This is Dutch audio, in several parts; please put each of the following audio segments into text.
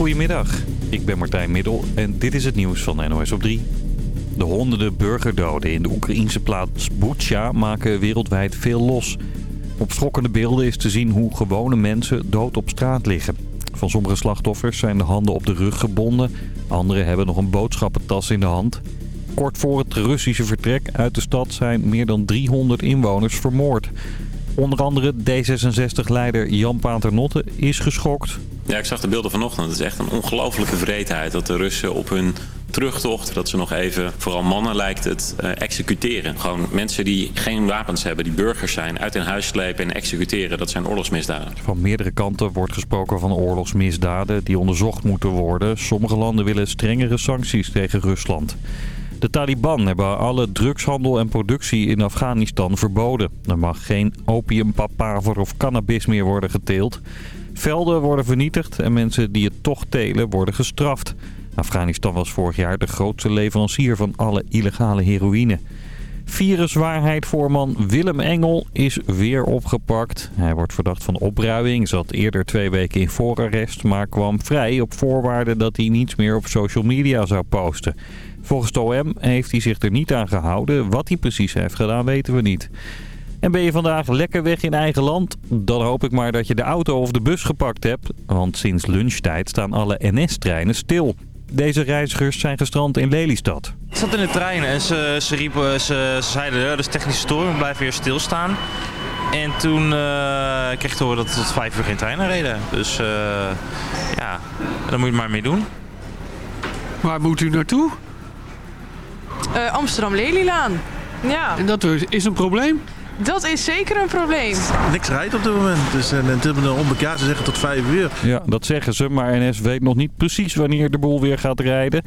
Goedemiddag, ik ben Martijn Middel en dit is het nieuws van NOS op 3. De honderden burgerdoden in de Oekraïense plaats Bucha maken wereldwijd veel los. Op schokkende beelden is te zien hoe gewone mensen dood op straat liggen. Van sommige slachtoffers zijn de handen op de rug gebonden. Anderen hebben nog een boodschappentas in de hand. Kort voor het Russische vertrek uit de stad zijn meer dan 300 inwoners vermoord. Onder andere D66-leider Jan Paternotte is geschokt. Ja, ik zag de beelden vanochtend. Het is echt een ongelofelijke vreedheid dat de Russen op hun terugtocht, dat ze nog even, vooral mannen lijkt het, uh, executeren. Gewoon mensen die geen wapens hebben, die burgers zijn, uit hun huis slepen en executeren. Dat zijn oorlogsmisdaden. Van meerdere kanten wordt gesproken van oorlogsmisdaden die onderzocht moeten worden. Sommige landen willen strengere sancties tegen Rusland. De Taliban hebben alle drugshandel en productie in Afghanistan verboden. Er mag geen opium, papaver of cannabis meer worden geteeld. Velden worden vernietigd en mensen die het toch telen worden gestraft. Afghanistan was vorig jaar de grootste leverancier van alle illegale heroïne. Viruswaarheid-voorman Willem Engel is weer opgepakt. Hij wordt verdacht van opruiing, zat eerder twee weken in voorarrest... maar kwam vrij op voorwaarde dat hij niets meer op social media zou posten. Volgens OM heeft hij zich er niet aan gehouden. Wat hij precies heeft gedaan weten we niet. En ben je vandaag lekker weg in eigen land? Dan hoop ik maar dat je de auto of de bus gepakt hebt. Want sinds lunchtijd staan alle NS-treinen stil. Deze reizigers zijn gestrand in Lelystad. Ik zat in de trein en ze, ze riepen, ze, ze zeiden, dat is technische storing, we blijven weer stilstaan. En toen uh, kreeg ik te horen dat er tot vijf uur geen treinen reden. Dus uh, ja, daar moet je maar mee doen. Waar moet u naartoe? Uh, Amsterdam-Lelylaan. Ja. En dat is een probleem? Dat is zeker een probleem. Niks rijdt op dit moment. Dus, en, en het onbekend, ze zeggen tot vijf uur. Ja, dat zeggen ze. Maar NS weet nog niet precies wanneer de boel weer gaat rijden.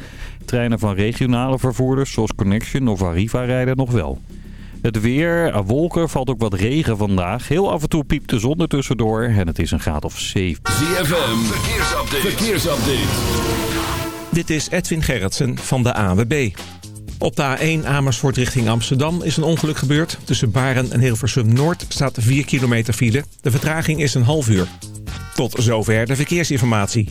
Treinen van regionale vervoerders zoals Connection of Arriva rijden nog wel. Het weer, wolken, valt ook wat regen vandaag. Heel af en toe piept de zon er tussendoor en het is een graad of 7. ZFM, verkeersupdate. verkeersupdate. Dit is Edwin Gerritsen van de AWB. Op de A1 Amersfoort richting Amsterdam is een ongeluk gebeurd. Tussen Baren en Hilversum Noord staat 4 kilometer file. De vertraging is een half uur. Tot zover de verkeersinformatie.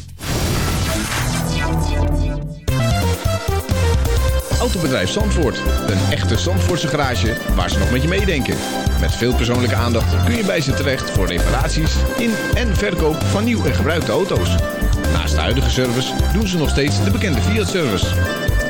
Autobedrijf Zandvoort. Een echte Zandvoortse garage waar ze nog met je meedenken. Met veel persoonlijke aandacht kun je bij ze terecht voor reparaties in en verkoop van nieuw en gebruikte auto's. Naast de huidige service doen ze nog steeds de bekende Fiat-service.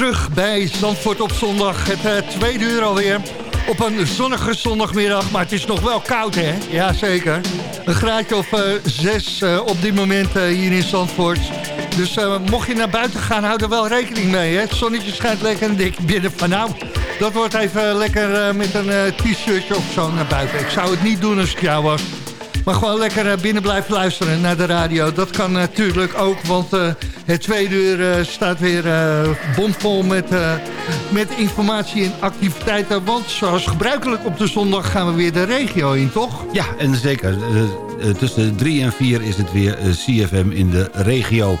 Terug bij Zandvoort op zondag. Het uh, tweede uur alweer op een zonnige zondagmiddag. Maar het is nog wel koud, hè? Jazeker. Een graadje of uh, zes uh, op dit moment hier in Zandvoort. Dus mocht je naar buiten gaan, hou er wel rekening mee. Hè? Het zonnetje schijnt lekker en dik binnen van nou... Dat wordt even lekker met een t-shirtje of zo naar buiten. Ik zou het niet doen als ik jou was. Maar gewoon lekker binnen blijven luisteren naar de radio. Dat kan natuurlijk ook, want het tweede uur uh, staat weer uh, bomvol met, uh, met informatie en activiteiten. Want zoals gebruikelijk op de zondag gaan we weer de regio in, toch? Ja, en zeker. tussen 3 en 4 is het weer CFM in de regio.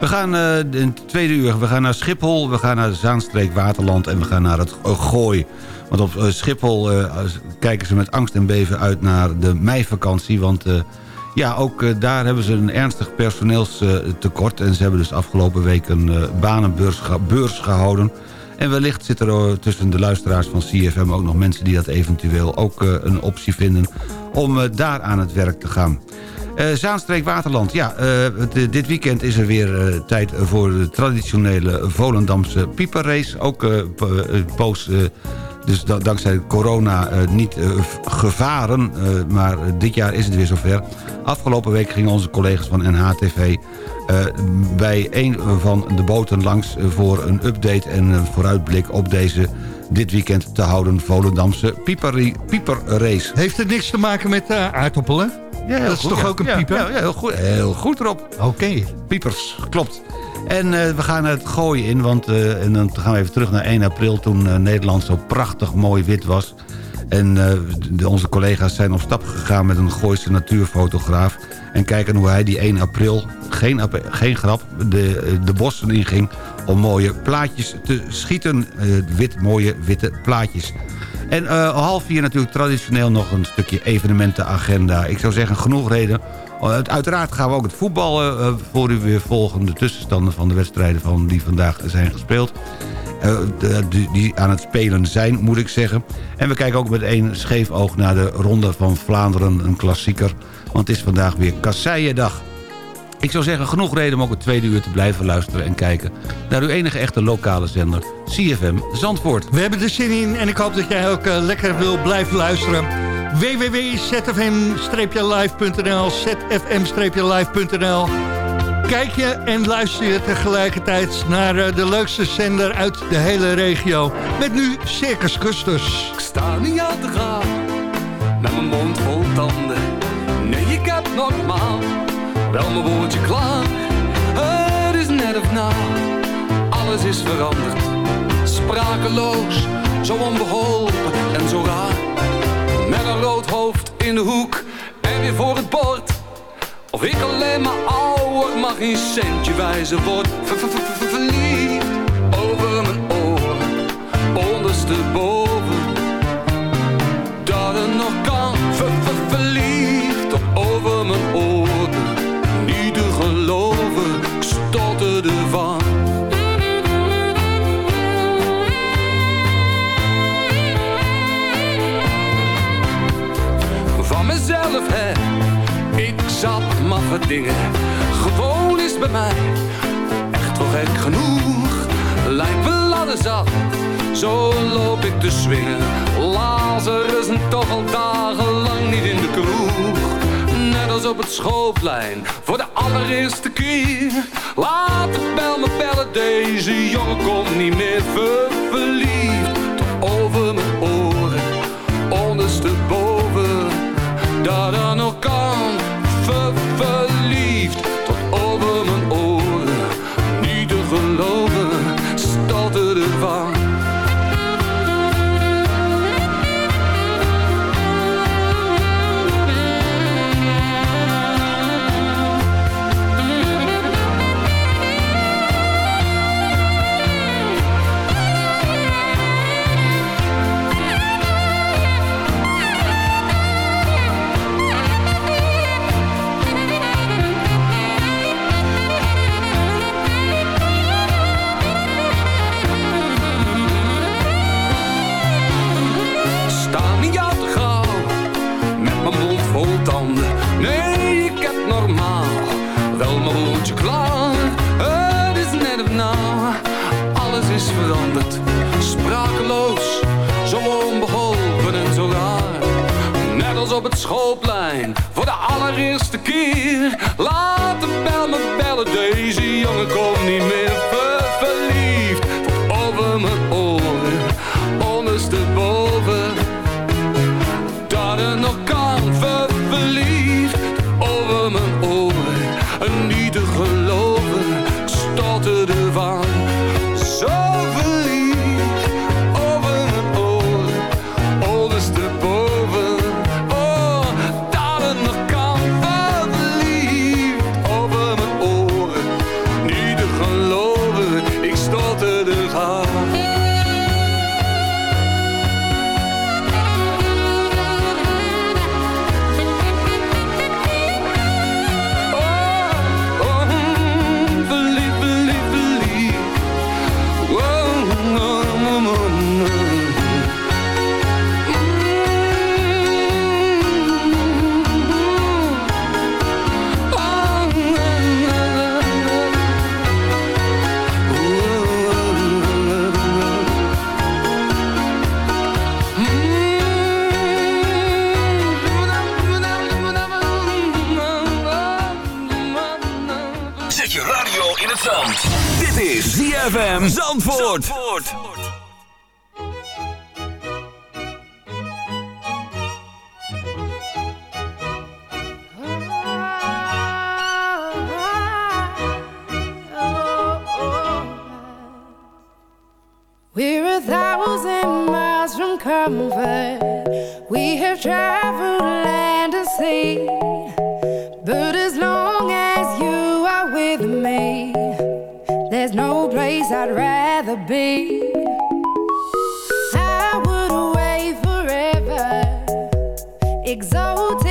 We gaan in het tweede uur we gaan naar Schiphol, we gaan naar Zaanstreek, Waterland en we gaan naar het Gooi. Want op Schiphol kijken ze met angst en beven uit naar de meivakantie. Want ja, ook eh, daar hebben ze een ernstig personeelstekort. en ze hebben dus afgelopen week een uh, banenbeurs beurs gehouden. En wellicht zitten er tussen de luisteraars van CFM ook nog mensen... die dat eventueel ook een optie vinden om daar aan het werk te gaan. Zaanstreek Waterland, ja, dit weekend is er weer tijd voor de traditionele Volendamse pieperrace. Ook post dus dankzij corona uh, niet uh, gevaren. Uh, maar dit jaar is het weer zover. Afgelopen week gingen onze collega's van NHTV... bij een van de boten langs voor een update en een vooruitblik... op deze dit weekend te houden Volendamse pieperrace. Heeft het niks te maken met aardappelen? Ja, dat is toch ook een pieper? Ja, ja, heel goed, heel goed Rob. Oké. Piepers, klopt. En uh, we gaan het gooien in, want uh, en dan gaan we even terug naar 1 april... toen uh, Nederland zo prachtig mooi wit was. En onze collega's zijn op stap gegaan met een Gooise natuurfotograaf... en kijken hoe hij die 1 april, geen, geen grap, de, de bossen inging... om mooie plaatjes te schieten, wit, mooie witte plaatjes. En half vier natuurlijk traditioneel nog een stukje evenementenagenda. Ik zou zeggen, genoeg reden uiteraard gaan we ook het voetbal uh, voor u weer volgen. De tussenstanden van de wedstrijden van die vandaag zijn gespeeld. Uh, die, aan het spelen zijn, moet ik zeggen. En we kijken ook met één scheef oog naar de Ronde van Vlaanderen. Een klassieker, want het is vandaag weer Kasseiendag. Ik zou zeggen, genoeg reden om ook het tweede uur te blijven luisteren en kijken... naar uw enige echte lokale zender, CFM Zandvoort. We hebben er zin in en ik hoop dat jij ook lekker wil blijven luisteren www.zfm-live.nl zfm-live.nl Kijk je en luister je tegelijkertijd naar eh, de leukste zender uit de hele regio. Met nu Circus Custus. Ik sta niet aan te gaan, met mijn mond vol tanden. Nee, ik heb normaal, wel mijn woordje klaar. Het is net of na, alles is veranderd. Sprakeloos, zo onbeholpen en zo raar met een rood hoofd in de hoek en weer voor het bord. Of ik alleen maar ouder mag geen centje wijzen word. Verliefd over mijn oren, ondersteboven. Zat maffe dingen, gewoon is bij mij. Echt wel gek genoeg, lijkt zat. Zo loop ik te swingen, Lazarus toch al dagenlang niet in de kroeg. Net als op het schoolplein, voor de allereerste keer. Laat de bel me bellen, deze jongen komt niet meer ver verliefd. Ver, op het schoolplein voor de allereerste keer. Laat de bel me bellen, deze jongen komt niet meer ZFM Zandvoort. Zandvoort. We're a thousand miles from comfort. We have traveled land and sea. But as long as you are with me, there's no place I'd rather be. I would away forever, exalted.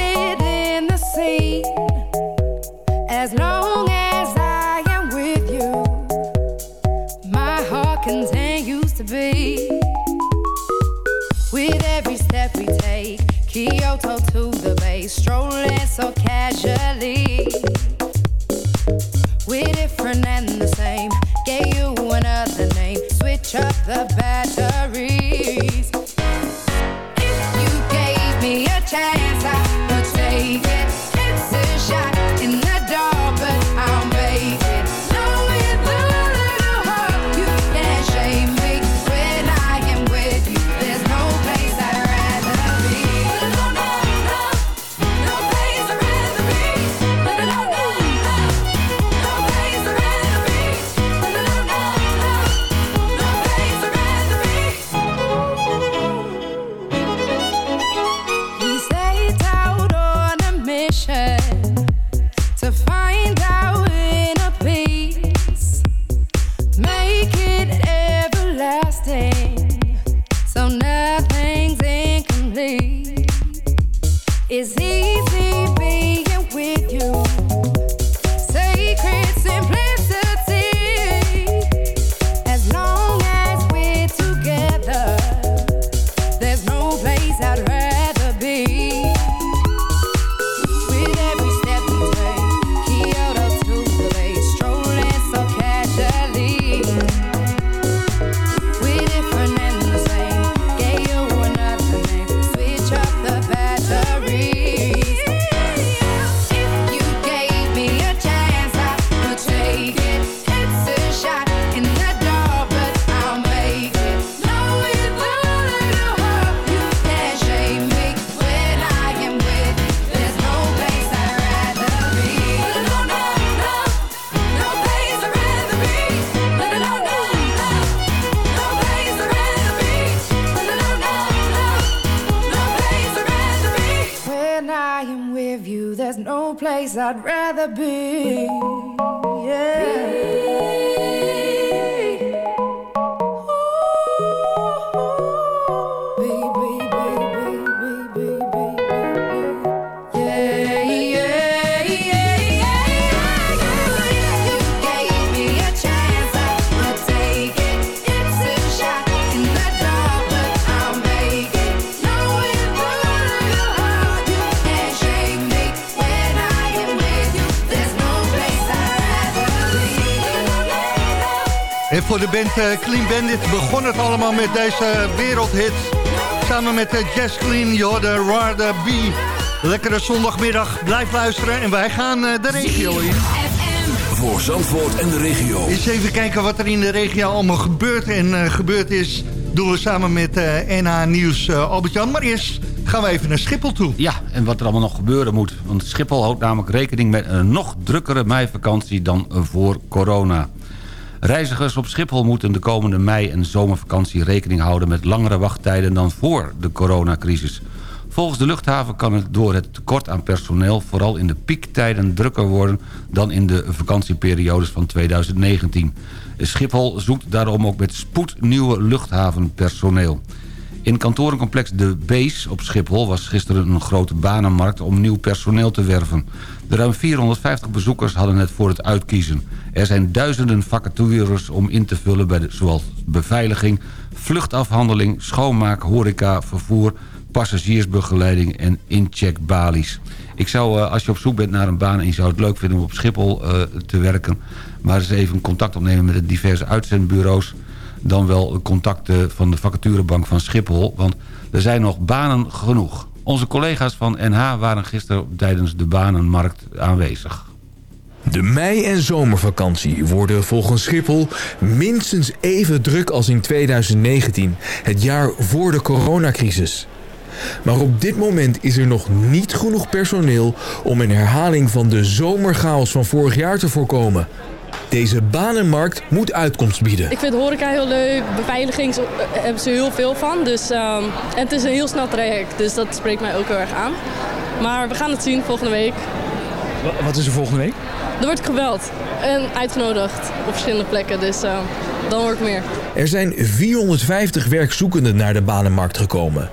be band eh, Clean Bandit begon het allemaal met deze wereldhit. Samen met de Jazz Clean, je hoorde Rada B. Lekkere zondagmiddag, blijf luisteren en wij gaan eh, de regio in. Voor Zandvoort en de regio. Eens even kijken wat er in de regio allemaal gebeurt en eh, gebeurd is. Doen we samen met eh NH Nieuws eh, Albert-Jan. Maar eerst gaan we even naar Schiphol toe. Ja, en wat er allemaal nog gebeuren moet. Want Schiphol houdt namelijk rekening met een nog drukkere meivakantie dan voor corona. Reizigers op Schiphol moeten de komende mei- en zomervakantie rekening houden... met langere wachttijden dan voor de coronacrisis. Volgens de luchthaven kan het door het tekort aan personeel... vooral in de piektijden drukker worden dan in de vakantieperiodes van 2019. Schiphol zoekt daarom ook met spoed nieuwe luchthavenpersoneel. In kantorencomplex De Bees op Schiphol was gisteren een grote banenmarkt om nieuw personeel te werven. De ruim 450 bezoekers hadden het voor het uitkiezen. Er zijn duizenden vacatures om in te vullen bij de, zoals beveiliging, vluchtafhandeling, schoonmaak, horeca, vervoer, passagiersbegeleiding en incheckbalies. Ik zou, eh, als je op zoek bent naar een baan en je zou het leuk vinden om op Schiphol eh, te werken... maar eens even contact opnemen met de diverse uitzendbureaus... dan wel contacten van de vacaturebank van Schiphol... want er zijn nog banen genoeg. Onze collega's van NH waren gisteren tijdens de banenmarkt aanwezig. De mei- en zomervakantie worden volgens Schiphol minstens even druk als in 2019, het jaar voor de coronacrisis. Maar op dit moment is er nog niet genoeg personeel om een herhaling van de zomerchaos van vorig jaar te voorkomen. Deze banenmarkt moet uitkomst bieden. Ik vind horeca heel leuk. Beveiliging zo- eh, hebben ze heel veel van. Dus, ehm, en het is een heel snel traject. Dus dat spreekt mij ook heel erg aan. Maar we gaan het zien volgende week. Wat is er volgende week? Er wordt gebeld en uitgenodigd op verschillende plekken. Dus ehm, dan hoor ik meer. Er zijn 450 werkzoekenden naar de banenmarkt gekomen.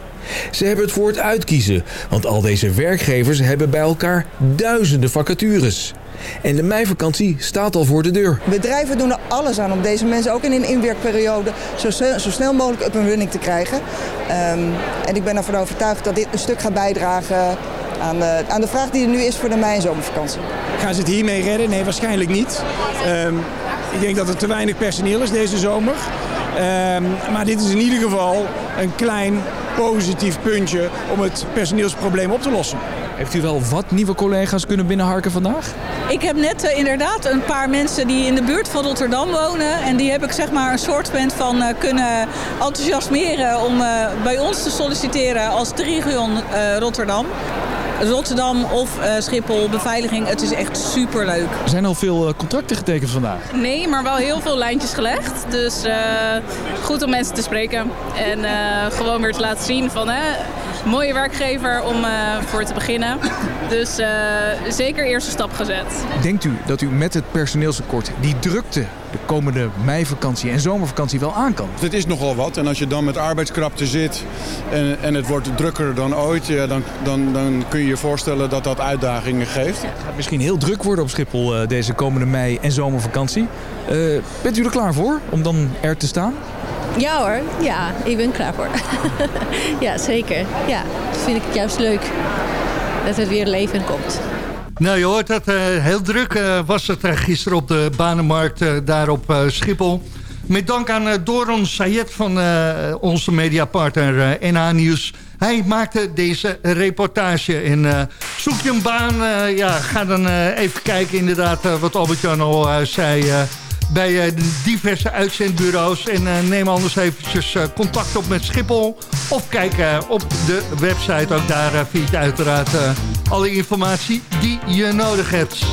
Ze hebben het voor het uitkiezen, want al deze werkgevers hebben bij elkaar duizenden vacatures. En de meivakantie staat al voor de deur. Bedrijven doen er alles aan om deze mensen ook in een inwerkperiode zo, zo snel mogelijk up and running te krijgen. Ehm, en ik ben ervan overtuigd dat dit een stuk gaat bijdragen aan de, aan de vraag die er nu is voor de mei- en zomervakantie. Gaan ze het hiermee redden? Nee, waarschijnlijk niet. Ehm, ik denk dat er te weinig personeel is deze zomer. Ehm, maar dit is in ieder geval een klein positief puntje om het personeelsprobleem op te lossen. Heeft u wel wat nieuwe collega's kunnen binnenharken vandaag? Ik heb net eh, inderdaad een paar mensen die in de buurt van Rotterdam wonen. En die heb ik zeg maar een soort van eh, kunnen enthousiasmeren om eh, bij ons te solliciteren als de region eh, Rotterdam. Rotterdam of eh, Schiphol, beveiliging, het is echt superleuk. Er zijn al veel eh, contracten getekend vandaag. Nee, maar wel heel veel lijntjes gelegd. Dus eh, goed om mensen te spreken. En eh, gewoon weer te laten zien van... Hè, mooie werkgever om eh, voor te beginnen. Dus eh, zeker eerste stap gezet. Denkt u dat u met het personeelstekort die drukte de komende meivakantie en zomervakantie wel aan kan? Het is nogal wat. En als je dan met arbeidskrapte zit en, en het wordt drukker dan ooit... Ja, dan, dan, dan kun je je voorstellen dat dat uitdagingen geeft. Het gaat misschien heel druk worden op Schiphol eh, deze komende mei- en zomervakantie. Eh, bent u er klaar voor om dan er te staan? Ja hoor, ja, ik ben klaar voor. ja, zeker. Ja, dat vind ik het juist leuk. Dat het weer leven komt. Nou, je hoort dat eh, heel druk eh, was het eh, gisteren op de banenmarkt daar op Schiphol. Met dank aan Doron Sayed van onze mediapartner NH Nieuws. Hij maakte deze reportage. En eh, zoek je een baan, ja, ga dan even kijken inderdaad wat Albert-Jan al zei... bij eh, de diverse uitzendbureaus. En eh, neem anders eventjes eh, contact op met Schiphol. Of kijk op de website. Ook daar vind je uiteraard alle informatie die je nodig hebt.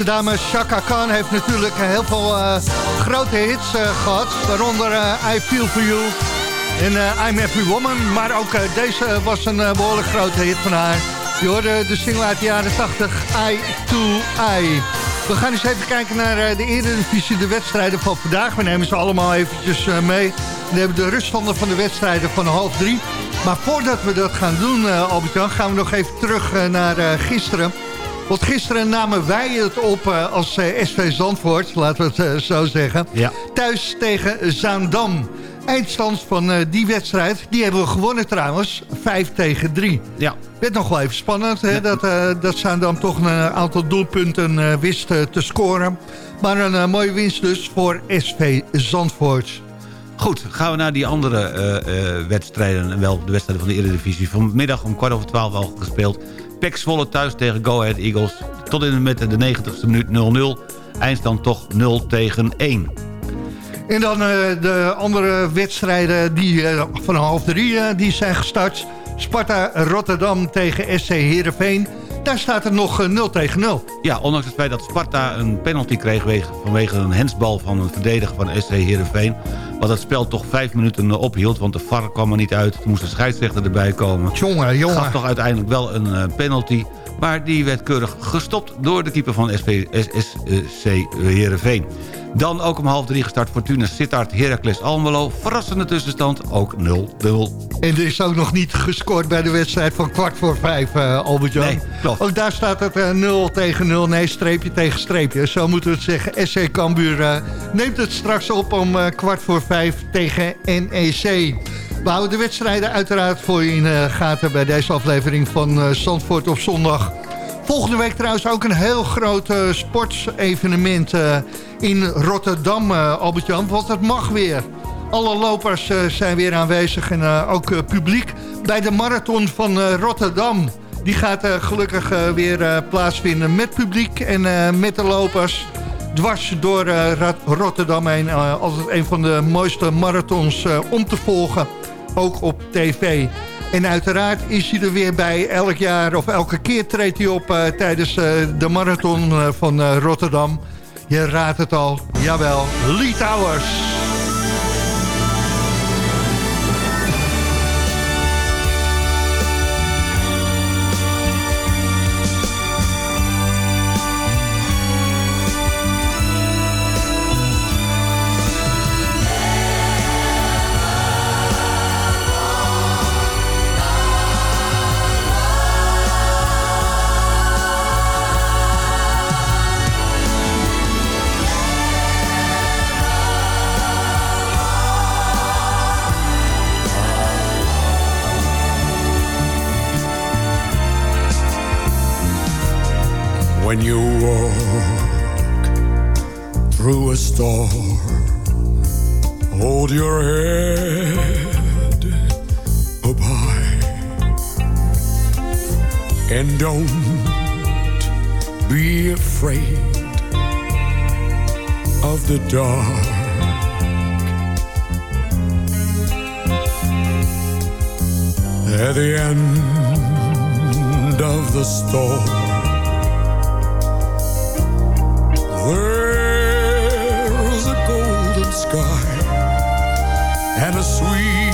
Deze dame Chaka Khan heeft natuurlijk heel veel eh, grote hits eh, gehad. Waaronder eh, I Feel For You en I'm Every Woman. Maar ook deze was een eh, behoorlijk grote hit van haar. Je hoorde de single uit de jaren 80, Eye to Eye. We gaan eens even kijken naar de Eredivisie, de wedstrijden van vandaag. We nemen ze allemaal eventjes mee. We hebben de ruststanden van de wedstrijden van half drie. Maar voordat we dat gaan doen, Albert-Jan, gaan we nog even terug naar gisteren. Want gisteren namen wij het op eh, als eh, SV Zandvoort, laten we het eh, zo zeggen. Ja. Thuis tegen Zaandam. Eindstand van die wedstrijd, die hebben we gewonnen trouwens. 5 tegen 3. Ja. Werd nog wel even spannend, hè, dat, dat Zaandam toch een aantal doelpunten wist te scoren. Maar een mooie winst dus voor SV Zandvoort. Goed, gaan we naar die andere eh, eh, wedstrijden. Wel de wedstrijden van de Eredivisie. Vanmiddag om kwart over twaalf al gespeeld. Pek Zwolle thuis tegen Go Ahead Eagles. Tot in met de 90ste minuut 0-0. Eindstand toch 0 tegen 1. En dan eh, de andere wedstrijden die eh, van half drie eh, die zijn gestart. Sparta Rotterdam tegen SC Heerenveen. Daar staat er nog eh, 0 tegen 0. Ja, ondanks het feit dat Sparta een penalty kreeg... wege- vanwege een hensbal van een verdediger van SC Heerenveen... wat het spel toch vijf minuten eh, ophield... want de VAR kwam er niet uit. Toen moest de scheidsrechter erbij komen. Jongen, jongen. Gaf toch uiteindelijk wel een eh, penalty... maar die werd keurig gestopt door de keeper van SP, SSC Heerenveen. Dan ook om half drie gestart Fortuna Sittard Heracles Almelo. Verrassende tussenstand, ook 0-0. En er is ook nog niet gescoord bij de wedstrijd van kwart voor vijf, eh Albert-Jan. Nee, klopt. Ook daar staat het eh, 0 tegen 0, nee, streepje tegen streepje. Zo moeten we het zeggen. SC Cambuur eh, neemt het straks op om eh, kwart voor vijf tegen NEC. We houden de wedstrijden uiteraard voor je in de gaten bij deze aflevering van eh, Zandvoort op zondag. Volgende week trouwens ook een heel groot eh, sportsevenement eh, in Rotterdam, eh, Albert-Jan. Want het mag weer. Alle lopers eh, zijn weer aanwezig en eh, ook eh, publiek bij de marathon van eh, Rotterdam. Die gaat eh, gelukkig eh, weer eh, plaatsvinden met publiek en eh, met de lopers. Dwars door eh, Rotterdam heen. Eh, altijd een van de mooiste marathons eh, om te volgen. Ook op tv. En uiteraard is hij er weer bij. Elk jaar of elke keer treedt hij op tijdens de marathon van Rotterdam. Je raadt het al. Jawel, Lee Towers. When you walk through a storm, hold your head up high and don't be afraid of the dark. At the end of the storm, and a sweet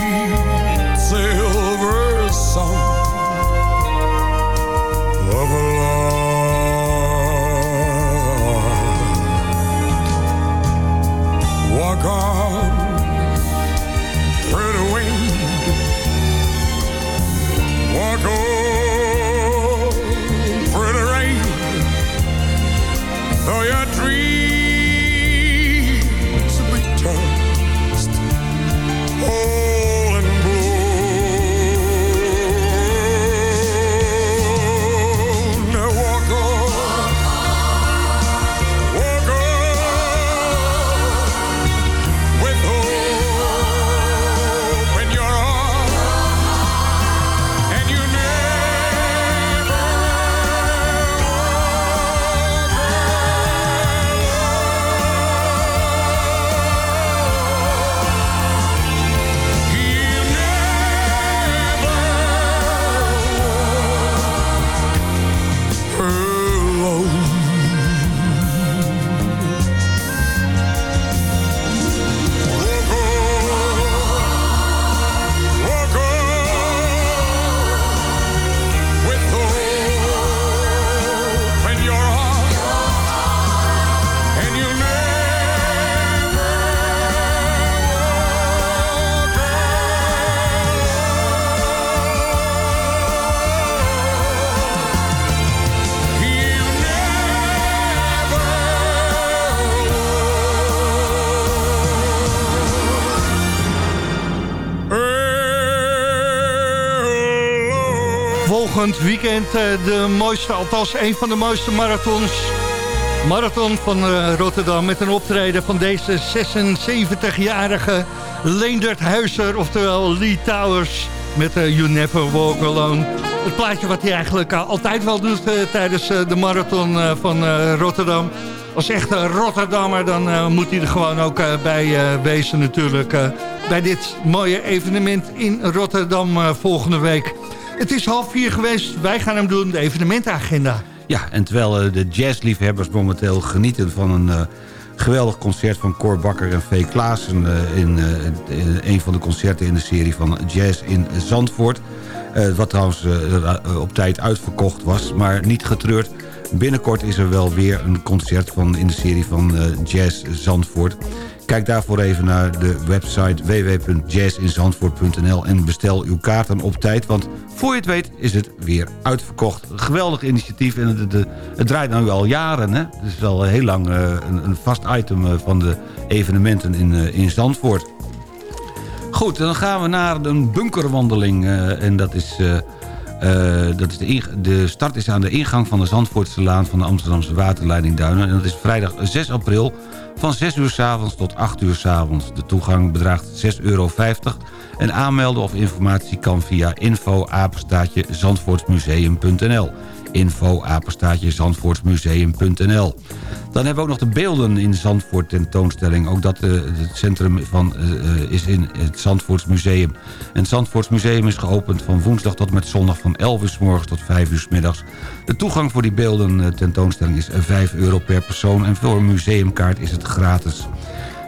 eh, de mooiste, althans een van de mooiste marathons. Marathon van eh, Rotterdam met een optreden van deze 76-jarige Leendert Huizer, oftewel Lee Towers met eh, You Never Walk Alone. Het plaatje wat hij eigenlijk altijd wel doet tijdens de marathon van Rotterdam. Als echte Rotterdammer dan moet hij er gewoon ook bij wezen natuurlijk. bij dit mooie evenement in Rotterdam volgende week. Het is half vier geweest. Wij gaan hem doen, de evenementenagenda. Ja, en terwijl eh, de jazzliefhebbers momenteel genieten van een eh, geweldig concert van Cor Bakker en V. Klaassen... eh, in, een van de concerten in de serie van Jazz in Zandvoort. Wat trouwens op tijd uitverkocht was, maar niet getreurd. Binnenkort is er wel weer een concert van, in de serie van Jazz Zandvoort. Kijk daarvoor even naar de website www.jazzinzandvoort.nl en bestel uw kaarten op tijd, want voor je het weet is het weer uitverkocht. Geweldig initiatief en het, het, draait nu al jaren. Hè? Het is al heel lang eh, een, een vast item eh, van de evenementen in, eh, in Zandvoort. Goed, dan gaan we naar een bunkerwandeling. en dat is, dat is de, de start is aan de ingang van de Zandvoortse Laan... van de Amsterdamse waterleiding Duinen. En dat is vrijdag 6 april van 6 uur s avonds tot 8 uur s avonds. De toegang bedraagt 6,50 euro. En aanmelden of informatie kan via info zandvoortsmuseum.nl info apenstaatje zandvoortsmuseum.nl Dan hebben we ook nog de beelden in Zandvoort tentoonstelling. Ook dat eh, het centrum van, eh, eh, is in het Zandvoortsmuseum. En het Zandvoortsmuseum is geopend van woensdag tot met zondag... van 11 uur s morgens tot 5 uur s middags. De toegang voor die beelden tentoonstelling is 5 euro per persoon... en voor een museumkaart is het gratis.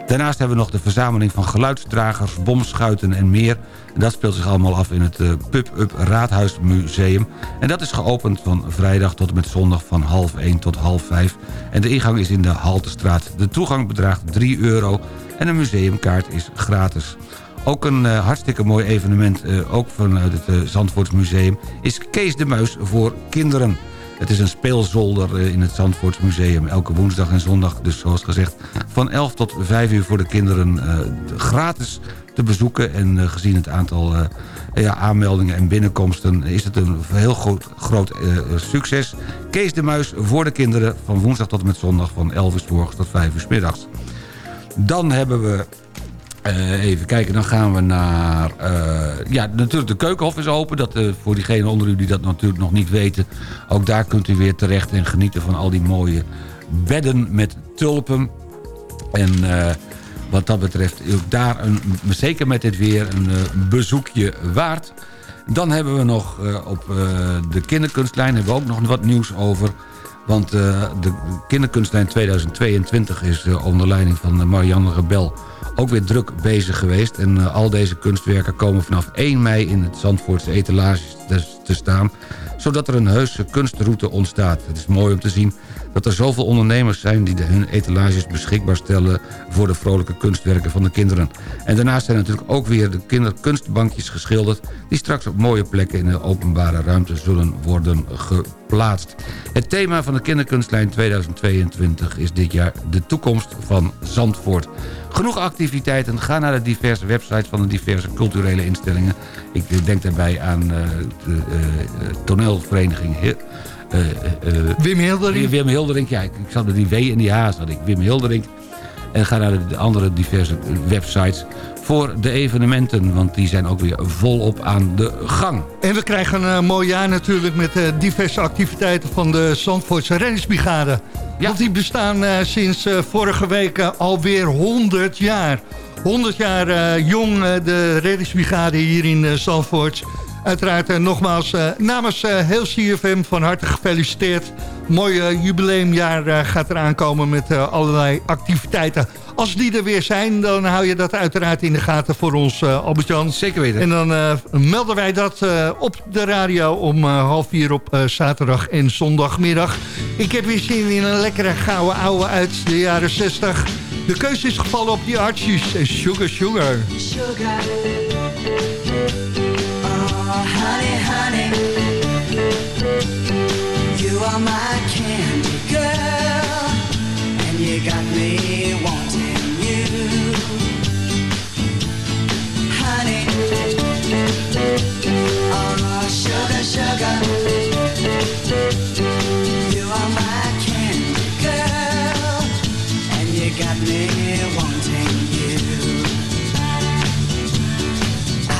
Daarnaast hebben we nog de verzameling van geluidsdragers, bomschuiten en meer. Dat speelt zich allemaal af in het eh, Pub-Up Raadhuismuseum. En dat is geopend van vrijdag tot en met zondag van half 1 tot half 5. En de ingang is in de Haltestraat. De toegang bedraagt 3 euro en een museumkaart is gratis. Ook een eh, hartstikke mooi evenement, eh, ook vanuit het uh, Zandvoortsmuseum... is Kees de Muis voor kinderen. Het is een speelzolder eh, in het Zandvoortsmuseum. Elke woensdag en zondag, dus zoals gezegd... van 11 tot 5 uur voor de kinderen eh, gratis te bezoeken. En eh, gezien het aantal ja, aanmeldingen en binnenkomsten... is het een heel groot, groot succes. Kees de Muis voor de kinderen van woensdag tot en met zondag... van 11 uur s morgens tot 5 uur s middags. Dan hebben we eh, even kijken, dan gaan we naar... eh, ja, natuurlijk de Keukenhof is open. Dat, eh, voor diegenen onder u die dat natuurlijk nog niet weten. Ook daar kunt u weer terecht en genieten van al die mooie bedden met tulpen. En wat dat betreft ook daar een, zeker met dit weer een bezoekje waard. Dan hebben we nog op de kinderkunstlijn hebben we ook nog wat nieuws over... Want de kinderkunstlijn 2022 is onder leiding van Marianne Rebel ook weer druk bezig geweest. En eh, al deze kunstwerken komen vanaf 1 mei in het Zandvoortse etalages te, te staan. Zodat er een heuse kunstroute ontstaat. Het is mooi om te zien dat er zoveel ondernemers zijn... die de, hun etalages beschikbaar stellen voor de vrolijke kunstwerken van de kinderen. En daarnaast zijn natuurlijk ook weer de kinderkunstbankjes geschilderd... die straks op mooie plekken in de openbare ruimte zullen worden geplaatst. Het thema van de kinderkunstlijn 2022 is dit jaar de toekomst van Zandvoort. Genoeg activiteiten. Ga naar de diverse websites van de diverse culturele instellingen. Ik denk daarbij aan uh, de uh, toneelvereniging... Uh, Wim Hilderink. Wim Hilderink, ja. Ik, ik zat er die W en die H, zat ik. Wim Hilderink. En ga naar de, de andere diverse websites voor de evenementen. Want die zijn ook weer volop aan de gang. En we krijgen een mooi jaar natuurlijk met uh, diverse activiteiten van de Zandvoortse Reddingsbrigade. Ja. Want die bestaan uh, sinds vorige week alweer 100 jaar. 100 jaar jong de reddingsbrigade hier in Zandvoort. Uiteraard nogmaals namens heel CFM van harte gefeliciteerd. Mooi jubileumjaar gaat eraan komen met allerlei activiteiten. Als die er weer zijn, dan hou je dat uiteraard in de gaten voor ons, uh, Albert-Jan. Zeker weten. En dan uh, melden wij dat uh, op de radio om uh, half vier op zaterdag en zondagmiddag. Ik heb weer zin in een lekkere gouden ouwe uit de jaren 60. De keuze is gevallen op die Archies en Sugar Sugar. Sugar. Are my candy girl. And you got me wanting you. Honey. Oh, sugar, sugar. You are my candy girl, and you got me wanting you.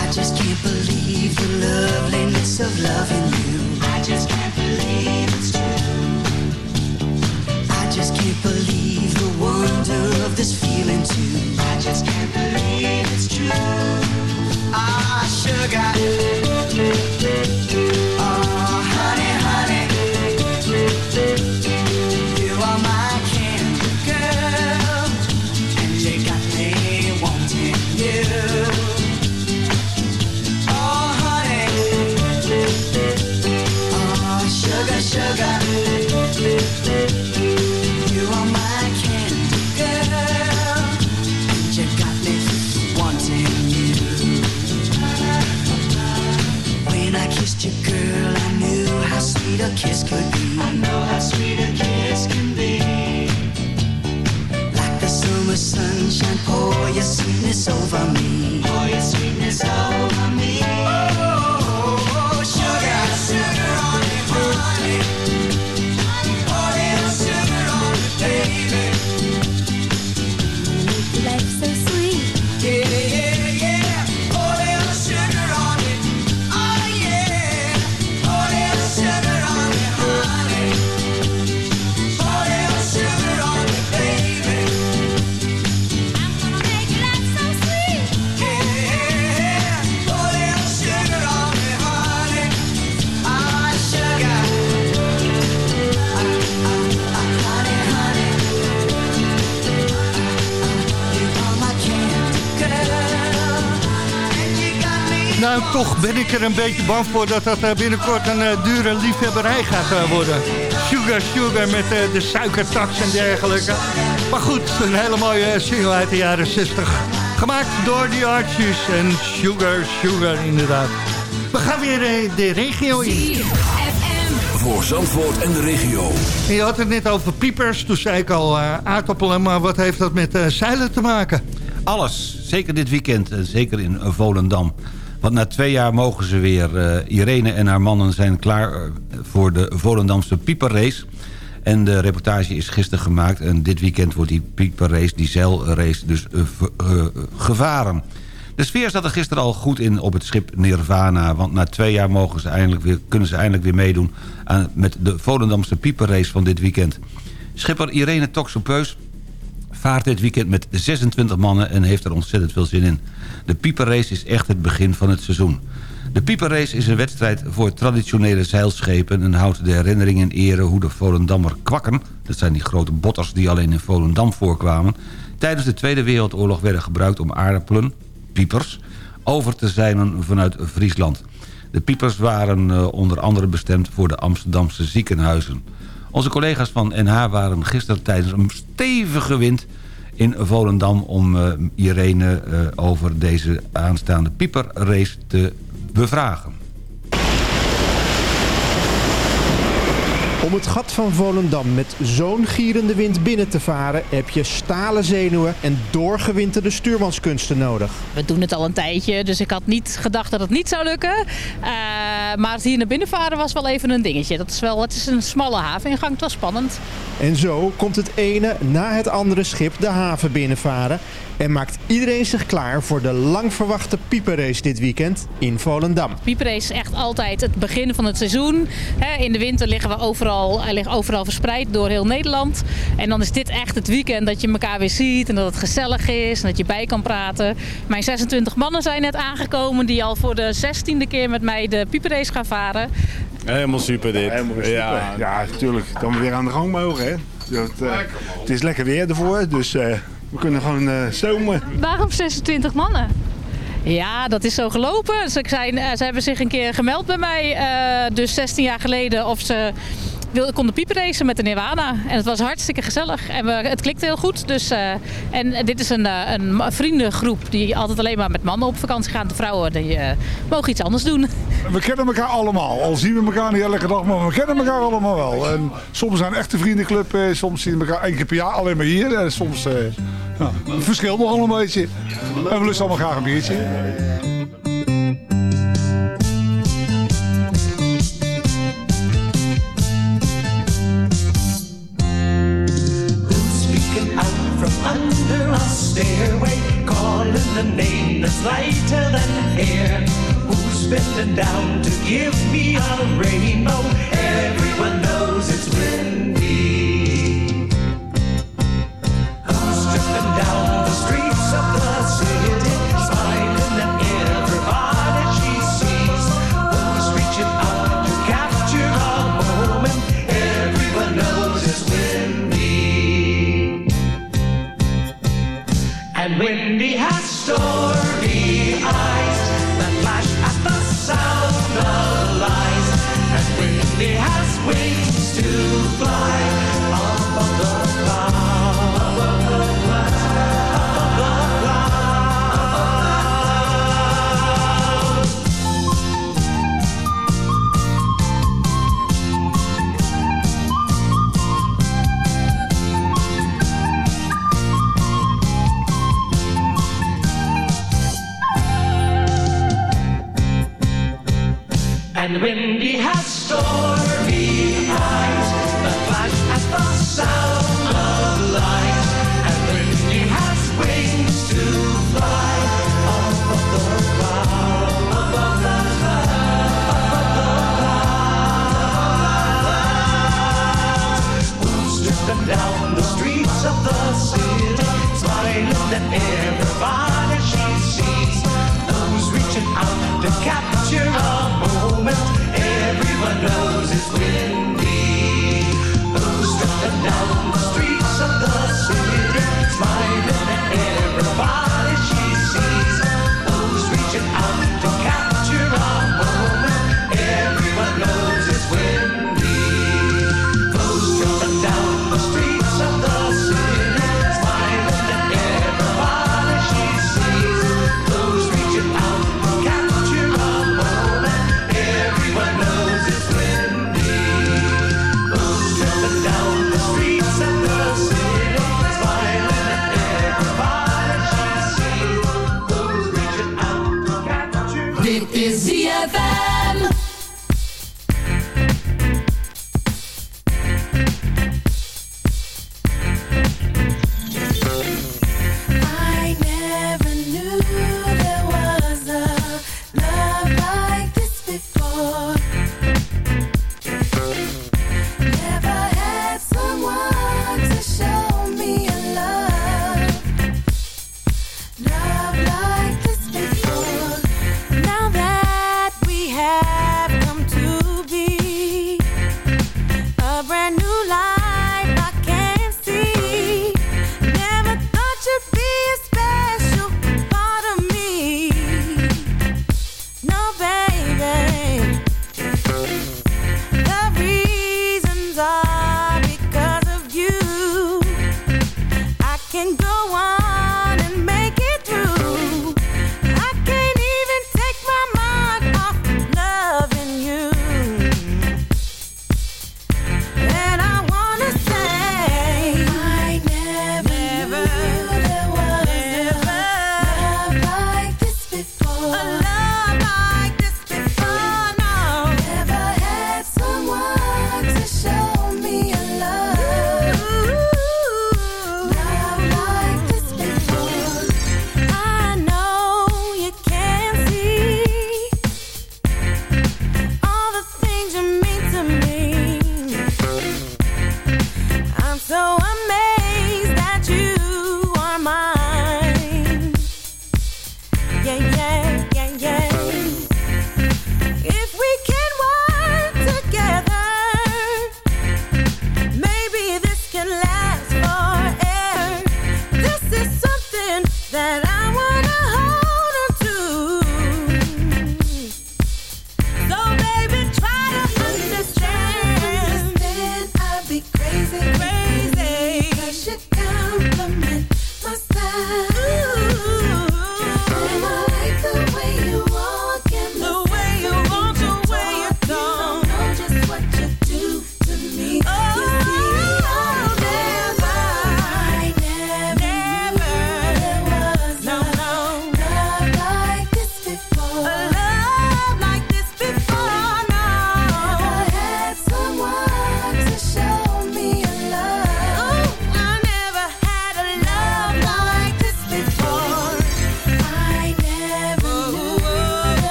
I just can't believe the loveliness of loving you. This feeling too. I just can't believe it's true. Ah, sugar. Kiss be. Ik er een beetje bang voor dat dat eh, binnenkort een eh, dure liefhebberij gaat eh, worden. Sugar, sugar met de suikertax en dergelijke. Maar goed, een hele mooie single uit de jaren 60. Gemaakt door de Archies en Sugar, Sugar inderdaad. We gaan weer de regio in. Voor Zandvoort en de regio. En je had het net over piepers, toen zei ik al eh, aardappelen, maar wat heeft dat met eh, zeilen te maken? Alles, zeker dit weekend, en zeker in Volendam. Want na twee jaar mogen ze weer. eh, Irene en haar mannen zijn klaar eh, voor de Volendamse pieperrace. En de reportage is gisteren gemaakt. En dit weekend wordt die pieperrace, die zeilrace, dus eh, gevaren. De sfeer zat er gisteren al goed in op het schip Nirvana. Want na twee jaar mogen ze eindelijk weer, kunnen ze eindelijk weer meedoen... Aan, met de Volendamse pieperrace van dit weekend. Schipper Irene Toxopeus vaart dit weekend met 26 mannen en heeft er ontzettend veel zin in. De pieperrace is echt het begin van het seizoen. De pieperrace is een wedstrijd voor traditionele zeilschepen... en houdt de herinnering in ere hoe de Volendammer kwakken... dat zijn die grote botters die alleen in Volendam voorkwamen... tijdens de Tweede Wereldoorlog werden gebruikt om aardappelen, piepers... over te zeilen vanuit Friesland. De piepers waren eh, onder andere bestemd voor de Amsterdamse ziekenhuizen. Onze collega's van NH waren gisteren tijdens een stevige wind in Volendam... om eh, Irene eh, over deze aanstaande pieperrace te bevragen. Om het gat van Volendam met zo'n gierende wind binnen te varen... heb je stalen zenuwen en doorgewinterde stuurmanskunsten nodig. We doen het al een tijdje, dus ik had niet gedacht dat het niet zou lukken. Eh, maar het hier naar binnen varen was wel even een dingetje. Dat is wel, het is een smalle haveningang, het was spannend. En zo komt het ene na het andere schip de haven binnenvaren... en maakt iedereen zich klaar voor de lang verwachte pieperrace dit weekend in Volendam. Pieperrace is echt altijd het begin van het seizoen. Hè, in de winter liggen we overal, eh, liggen overal verspreid door heel Nederland. En dan is dit echt het weekend dat je elkaar weer ziet en dat het gezellig is en dat je bij kan praten. Mijn 26 mannen zijn net aangekomen die al voor de 16e keer met mij de pieperrace gaan varen. Helemaal super dit. Helemaal super. Ja. Ja, natuurlijk. Dan we weer aan de gang mogen. Hè. Dat, eh, het is lekker weer ervoor, dus eh, we kunnen gewoon eh zomen. Waarom 26 mannen? Ja, dat is zo gelopen. Ze, zijn, eh, ze hebben zich een keer gemeld bij mij, eh, dus 16 jaar geleden, of ze wilden, konden pieperracen met de Nirvana. En het was hartstikke gezellig en we, het klikte heel goed. Dus, eh, en dit is een, eh, een vriendengroep die altijd alleen maar met mannen op vakantie gaan. De vrouwen die, eh, mogen iets anders doen. We kennen elkaar allemaal. Al zien we elkaar niet elke dag, maar we kennen elkaar allemaal wel. En soms zijn echte vriendenclub, eh, soms zien we elkaar één keer per jaar alleen maar hier. En soms eh, ja, het verschilt nogal een beetje. En we lusten allemaal graag een biertje.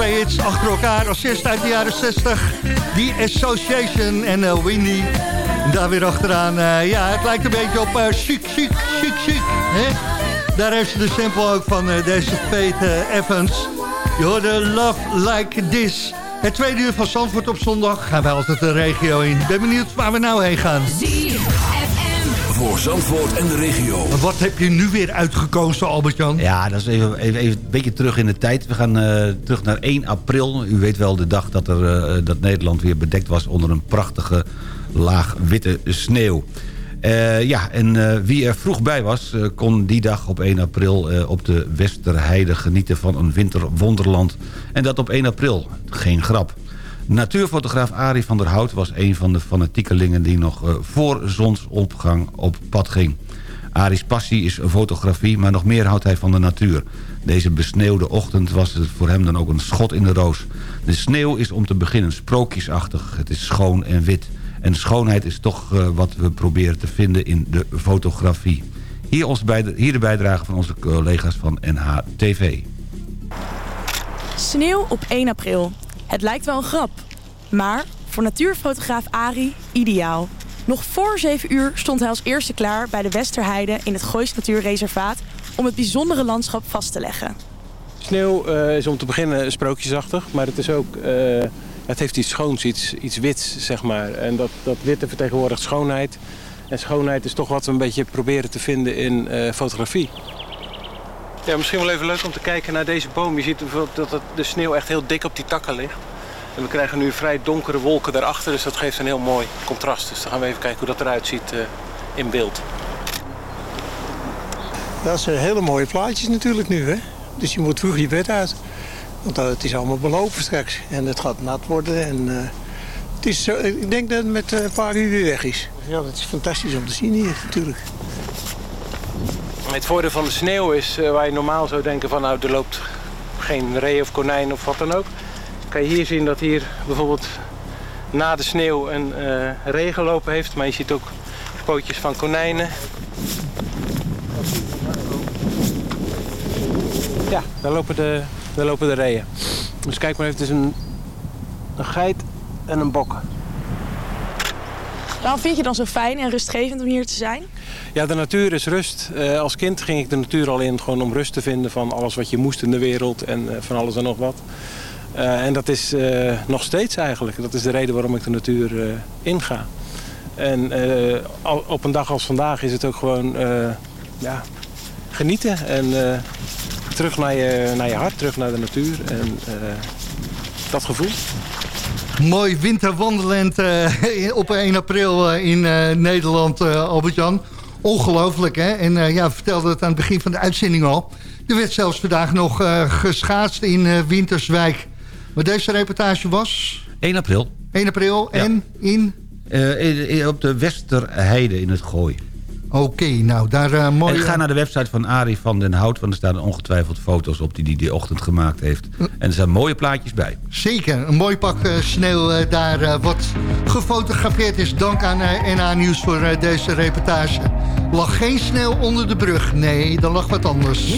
Twee hits achter elkaar. Als eerste uit de jaren 60. Die Association en uh, Windy. En daar weer achteraan. Uh, ja, het lijkt een beetje op uh, chic, chic, chic, chic. Hè? Daar heeft ze de sample ook van deze Fate Evans. Je hoorde Love Like This. Het tweede uur van Zandvoort op zondag gaan wij altijd de regio in. Ben benieuwd waar we nou heen gaan. Voor Zandvoort en de regio. Wat heb je nu weer uitgekozen, Albert-Jan? Ja, dat is even, even, even, een beetje terug in de tijd. We gaan uh, terug naar 1 april. U weet wel de dag dat, er, uh, dat Nederland weer bedekt was... onder een prachtige laag witte sneeuw. Uh, ja, en wie er vroeg bij was... kon die dag op 1 april op de Westerheide genieten van een winterwonderland. En dat op 1 april. Geen grap. Natuurfotograaf Arie van der Hout was een van de fanatiekelingen... die nog uh, voor zonsopgang op pad ging. Arie's passie is fotografie, maar nog meer houdt hij van de natuur. Deze besneeuwde ochtend was het voor hem dan ook een schot in de roos. De sneeuw is om te beginnen sprookjesachtig. Het is schoon en wit. En schoonheid is toch uh, wat we proberen te vinden in de fotografie. Hier, ons bijde, hier de bijdrage van onze collega's van NHTV. Sneeuw op 1 april. Het lijkt wel een grap. Maar voor natuurfotograaf Ari ideaal. Nog voor 7 uur stond hij als eerste klaar bij de Westerheide in het Goois Natuurreservaat om het bijzondere landschap vast te leggen. Sneeuw uh, is om te beginnen sprookjesachtig, maar het is ook, uh, het heeft iets schoons, iets, iets wits, zeg maar. En dat, dat witte vertegenwoordigt schoonheid. En schoonheid is toch wat we een beetje proberen te vinden in uh, fotografie. Ja, misschien wel even leuk om te kijken naar deze boom. Je ziet dat de sneeuw echt heel dik op die takken ligt. En we krijgen nu vrij donkere wolken daarachter, dus dat geeft een heel mooi contrast. Dus dan gaan we even kijken hoe dat eruit ziet uh, in beeld. Dat zijn hele mooie plaatjes natuurlijk nu, hè. Dus je moet vroeg je bed uit. Want uh, het is allemaal belopen straks. En het gaat nat worden. En, uh, het is zo, ik denk dat het met een paar uur weer weg is. Ja, dat is fantastisch om te zien hier natuurlijk. Het voordeel van de sneeuw is uh, waar je normaal zou denken van nou er loopt geen ree of konijn of wat dan ook. Kan je hier zien dat hier bijvoorbeeld na de sneeuw een uh, ree gelopen heeft. Maar je ziet ook pootjes van konijnen. Ja, daar lopen de, daar lopen de reeën. Dus kijk maar even, het is een, een geit en een bok. Waarom vind je dan zo fijn en rustgevend om hier te zijn? Ja, de natuur is rust. Uh, als kind ging ik de natuur al in gewoon om rust te vinden van alles wat je moest in de wereld en uh, van alles en nog wat. Uh, en dat is nog steeds eigenlijk. Dat is de reden waarom ik de natuur inga. En op een dag als vandaag is het ook gewoon ja, genieten en terug naar je, naar je hart, terug naar de natuur en dat gevoel. Mooi winterwandelend uh, op 1 april uh, in uh, Nederland, Albert-Jan. Ongelooflijk, hè? En ja, we vertelden het aan het begin van de uitzending al. Er werd zelfs vandaag nog geschaatst in Winterswijk. Maar deze reportage was? 1 april. 1 april en in? In, in? Op de Westerheide in het Gooi. Oké, okay, nou daar uh, mooi... En ga naar de website van Arie van den Hout... want er staan ongetwijfeld foto's op die hij die, die ochtend gemaakt heeft. En er zijn mooie plaatjes bij. Zeker, een mooi pak uh, sneeuw uh, daar wat gefotografeerd is. Dank aan NA Nieuws voor deze reportage. Lag geen sneeuw onder de brug. Nee, er lag wat anders.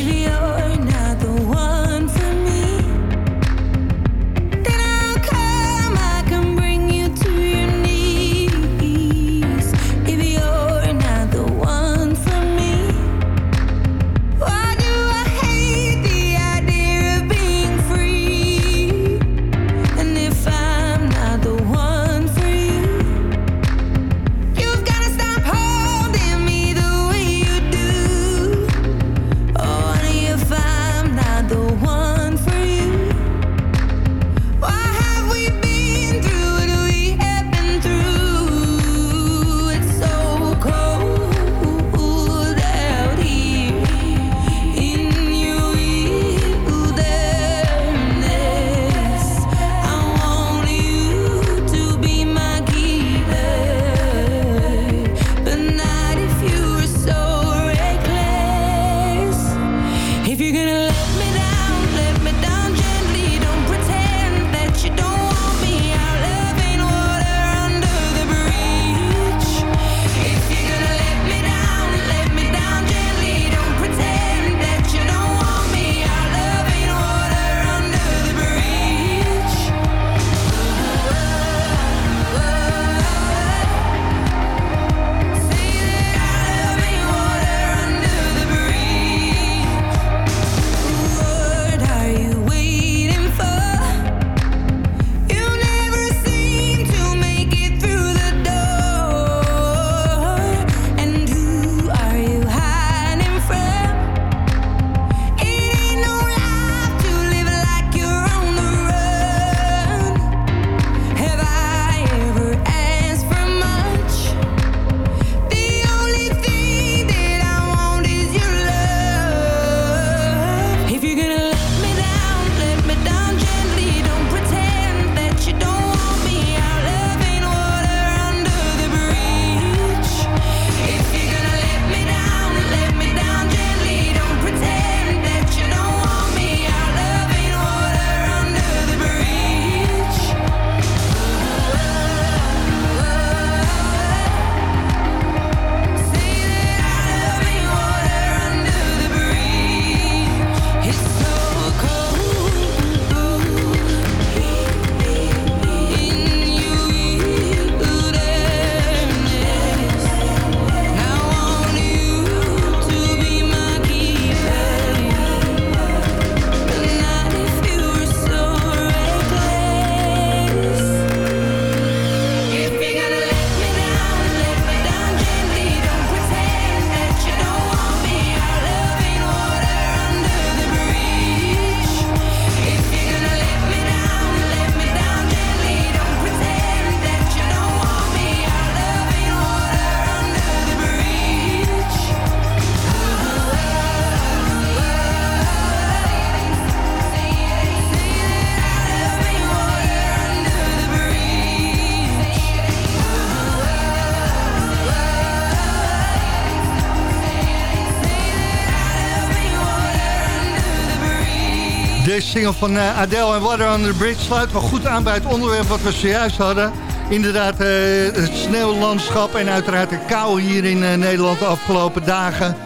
Single van eh, Adele en Water on the Bridge sluit wel goed aan bij het onderwerp wat we zojuist hadden. Inderdaad, eh, het sneeuwlandschap en uiteraard de kou hier in eh, Nederland de afgelopen dagen.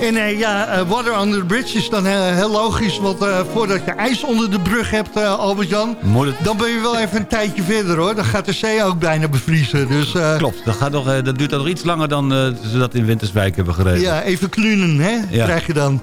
En ja, Water on the Bridge is dan heel, logisch, want voordat je ijs onder de brug hebt, Albert-Jan... Het- dan ben je wel even een tijdje verder hoor. Dan gaat de zee ook bijna bevriezen. Dus, Klopt, dat, gaat nog, dat duurt dan nog iets langer dan ze dat in Winterswijk hebben geregeld. Ja, even klunen, hè, Ja. krijg je dan.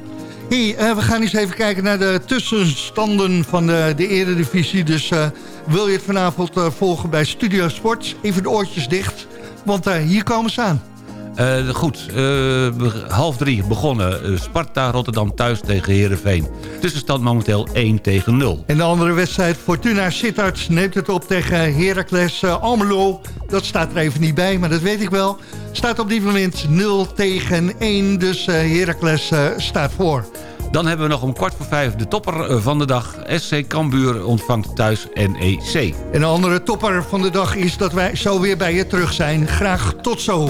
Hey, eh, we gaan eens even kijken naar de tussenstanden van de, de eredivisie. Dus eh, wil je het vanavond eh, volgen bij Studio Sport? Even de oortjes dicht, want eh, hier komen ze aan. Eh, goed, eh, half drie begonnen. Eh, Sparta Rotterdam thuis tegen Heerenveen. Tussenstand momenteel 1 tegen 0. En de andere wedstrijd, Fortuna Sittard neemt het op tegen Heracles Almelo. Dat staat er even niet bij, maar dat weet ik wel. Staat op dit moment 0 tegen 1, dus Heracles staat voor. Dan hebben we nog om kwart voor vijf de topper van de dag. SC Cambuur ontvangt thuis NEC. En de andere topper van de dag is dat wij zo weer bij je terug zijn. Graag tot zo.